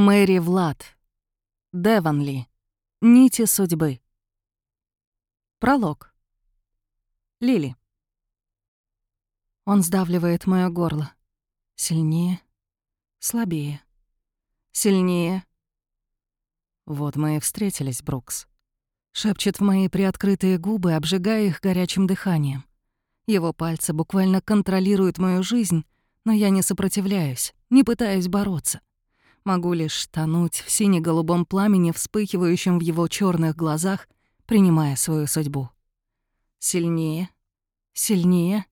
Мэри Влад. Девонли. Нити судьбы. Пролог. Лили. Он сдавливает моё горло. Сильнее, слабее, сильнее. Вот мы и встретились, Брукс. Шепчет в мои приоткрытые губы, обжигая их горячим дыханием. Его пальцы буквально контролируют мою жизнь, но я не сопротивляюсь, не пытаюсь бороться. Могу лишь тонуть в сине-голубом пламени, вспыхивающем в его черных глазах, принимая свою судьбу. Сильнее, сильнее,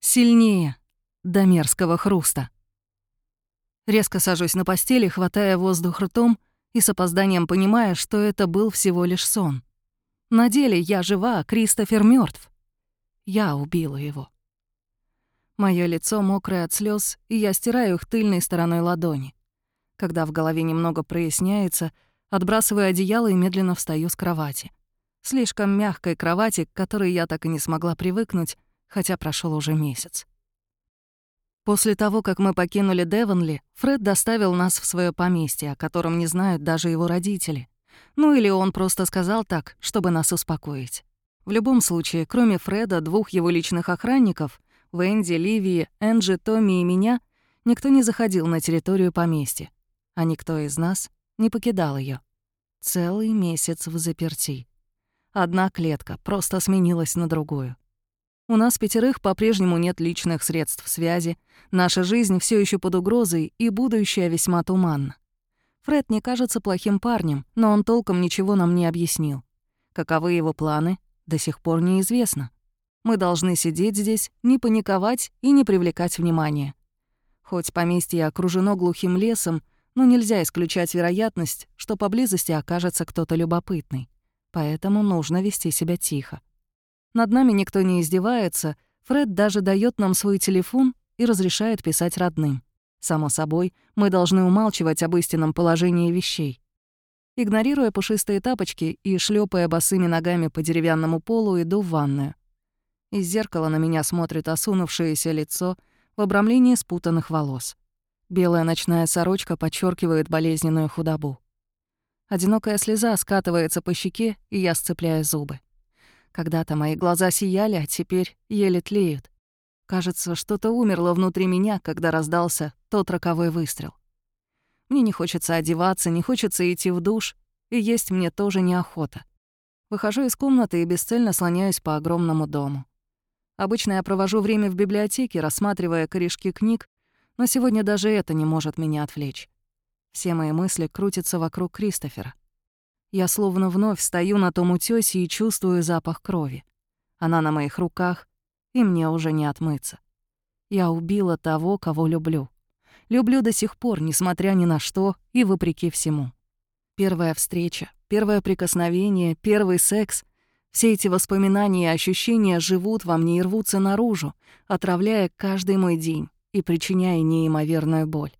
сильнее, до мерзкого хруста. Резко сажусь на постели, хватая воздух ртом и с опозданием понимая, что это был всего лишь сон. На деле я жива, а Кристофер мертв. Я убила его. Моё лицо мокрое от слез, и я стираю их тыльной стороной ладони. Когда в голове немного проясняется, отбрасываю одеяло и медленно встаю с кровати. Слишком мягкой кровати, к которой я так и не смогла привыкнуть, хотя прошел уже месяц. После того, как мы покинули Девонли, Фред доставил нас в свое поместье, о котором не знают даже его родители. Ну или он просто сказал так, чтобы нас успокоить. В любом случае, кроме Фреда, двух его личных охранников, Венди, Ливии, Энджи, Томми и меня, никто не заходил на территорию поместья а никто из нас не покидал ее. Целый месяц в заперти. Одна клетка просто сменилась на другую. У нас пятерых по-прежнему нет личных средств связи, наша жизнь все еще под угрозой и будущее весьма туманно. Фред не кажется плохим парнем, но он толком ничего нам не объяснил. Каковы его планы, до сих пор неизвестно. Мы должны сидеть здесь, не паниковать и не привлекать внимания. Хоть поместье окружено глухим лесом, но нельзя исключать вероятность, что поблизости окажется кто-то любопытный. Поэтому нужно вести себя тихо. Над нами никто не издевается, Фред даже дает нам свой телефон и разрешает писать родным. Само собой, мы должны умалчивать об истинном положении вещей. Игнорируя пушистые тапочки и шлепая босыми ногами по деревянному полу, иду в ванную. Из зеркала на меня смотрит осунувшееся лицо в обрамлении спутанных волос. Белая ночная сорочка подчеркивает болезненную худобу. Одинокая слеза скатывается по щеке, и я сцепляю зубы. Когда-то мои глаза сияли, а теперь еле тлеют. Кажется, что-то умерло внутри меня, когда раздался тот роковой выстрел. Мне не хочется одеваться, не хочется идти в душ, и есть мне тоже неохота. Выхожу из комнаты и бесцельно слоняюсь по огромному дому. Обычно я провожу время в библиотеке, рассматривая корешки книг но сегодня даже это не может меня отвлечь. Все мои мысли крутятся вокруг Кристофера. Я словно вновь стою на том утёсе и чувствую запах крови. Она на моих руках, и мне уже не отмыться. Я убила того, кого люблю. Люблю до сих пор, несмотря ни на что и вопреки всему. Первая встреча, первое прикосновение, первый секс — все эти воспоминания и ощущения живут во мне и рвутся наружу, отравляя каждый мой день и причиняя неимоверную боль.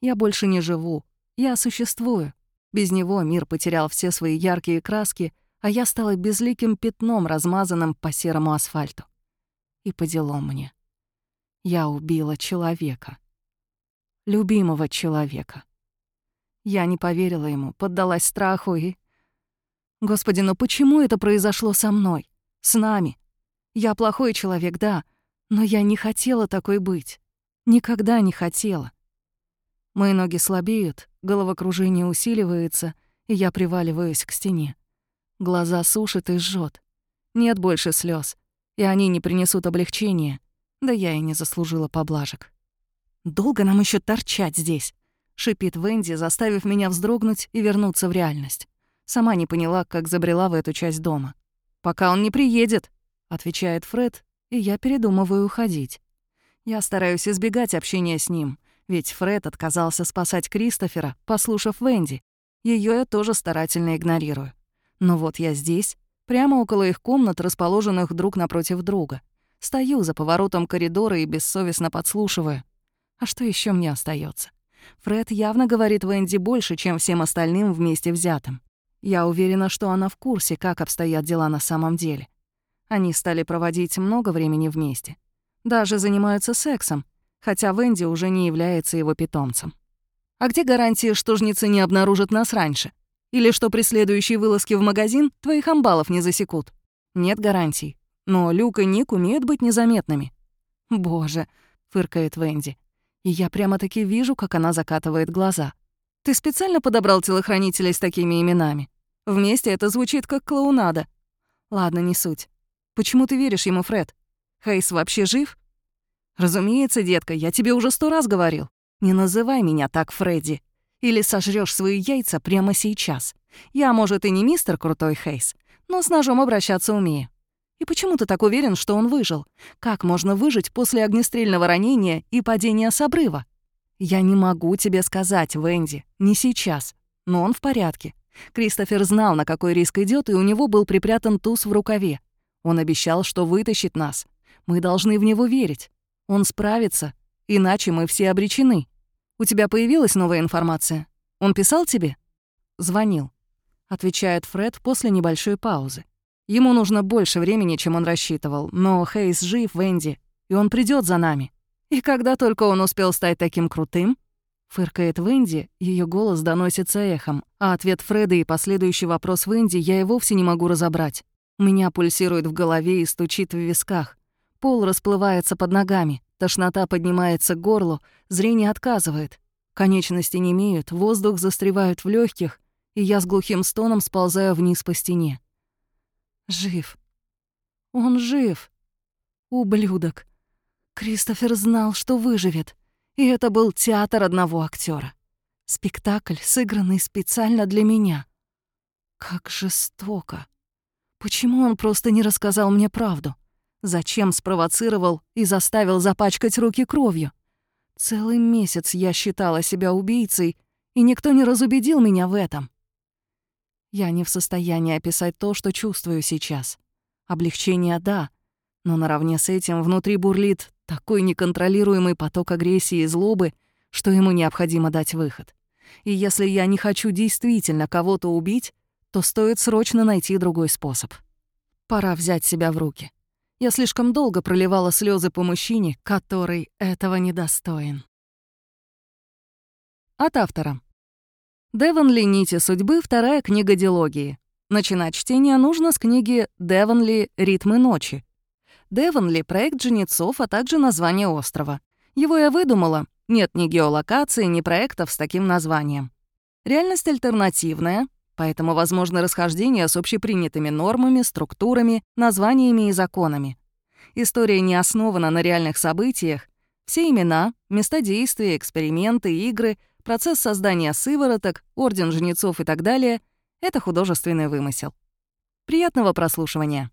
Я больше не живу, я существую. Без него мир потерял все свои яркие краски, а я стала безликим пятном, размазанным по серому асфальту. И по делам мне. Я убила человека. Любимого человека. Я не поверила ему, поддалась страху и... Господи, ну почему это произошло со мной? С нами? Я плохой человек, да, но я не хотела такой быть. Никогда не хотела. Мои ноги слабеют, головокружение усиливается, и я приваливаюсь к стене. Глаза сушат и жжет. Нет больше слез, и они не принесут облегчения, да я и не заслужила поблажек. «Долго нам еще торчать здесь?» — шипит Венди, заставив меня вздрогнуть и вернуться в реальность. Сама не поняла, как забрела в эту часть дома. «Пока он не приедет», — отвечает Фред, и я передумываю уходить. Я стараюсь избегать общения с ним, ведь Фред отказался спасать Кристофера, послушав Венди. Ее я тоже старательно игнорирую. Но вот я здесь, прямо около их комнат, расположенных друг напротив друга. Стою за поворотом коридора и бессовестно подслушиваю. А что еще мне остается? Фред явно говорит Венди больше, чем всем остальным вместе взятым. Я уверена, что она в курсе, как обстоят дела на самом деле. Они стали проводить много времени вместе даже занимаются сексом, хотя Венди уже не является его питомцем. А где гарантия, что жнецы не обнаружат нас раньше? Или что при следующей вылазке в магазин твоих амбалов не засекут? Нет гарантий. Но Люк и Ник умеют быть незаметными. «Боже», — фыркает Венди. И я прямо-таки вижу, как она закатывает глаза. «Ты специально подобрал телохранителей с такими именами? Вместе это звучит как клоунада. Ладно, не суть. Почему ты веришь ему, Фред? Хейс вообще жив? Разумеется, детка, я тебе уже сто раз говорил. Не называй меня так, Фредди. Или сожрёшь свои яйца прямо сейчас. Я, может, и не мистер Крутой Хейс, но с ножом обращаться умею. И почему ты так уверен, что он выжил? Как можно выжить после огнестрельного ранения и падения с обрыва? Я не могу тебе сказать, Венди, не сейчас. Но он в порядке. Кристофер знал, на какой риск идет, и у него был припрятан туз в рукаве. Он обещал, что вытащит нас. Мы должны в него верить. Он справится, иначе мы все обречены. У тебя появилась новая информация? Он писал тебе? Звонил. Отвечает Фред после небольшой паузы. Ему нужно больше времени, чем он рассчитывал, но Хейс жив, Венди, и он придет за нами. И когда только он успел стать таким крутым, Фыркает Венди, ее голос доносится эхом, а ответ Фреда и последующий вопрос Венди я и вовсе не могу разобрать. У меня пульсирует в голове и стучит в висках. Пол расплывается под ногами, тошнота поднимается к горлу, зрение отказывает. Конечности не имеют, воздух застревает в легких, и я с глухим стоном сползаю вниз по стене. Жив. Он жив. Ублюдок. Кристофер знал, что выживет. И это был театр одного актера. Спектакль, сыгранный специально для меня. Как жестоко. Почему он просто не рассказал мне правду? Зачем спровоцировал и заставил запачкать руки кровью? Целый месяц я считала себя убийцей, и никто не разубедил меня в этом. Я не в состоянии описать то, что чувствую сейчас. Облегчение — да, но наравне с этим внутри бурлит такой неконтролируемый поток агрессии и злобы, что ему необходимо дать выход. И если я не хочу действительно кого-то убить, то стоит срочно найти другой способ. Пора взять себя в руки. Я слишком долго проливала слезы по мужчине, который этого недостоин. От автора. Девонли «Нити судьбы» — вторая книга дилогии. Начинать чтение нужно с книги «Девонли. Ритмы ночи». Девонли — проект жнецов, а также название острова. Его я выдумала. Нет ни геолокации, ни проектов с таким названием. Реальность альтернативная, поэтому возможно расхождение с общепринятыми нормами, структурами, названиями и законами. История не основана на реальных событиях. Все имена, места действия, эксперименты, игры, процесс создания сывороток, орден жнецов и так далее — это художественный вымысел. Приятного прослушивания!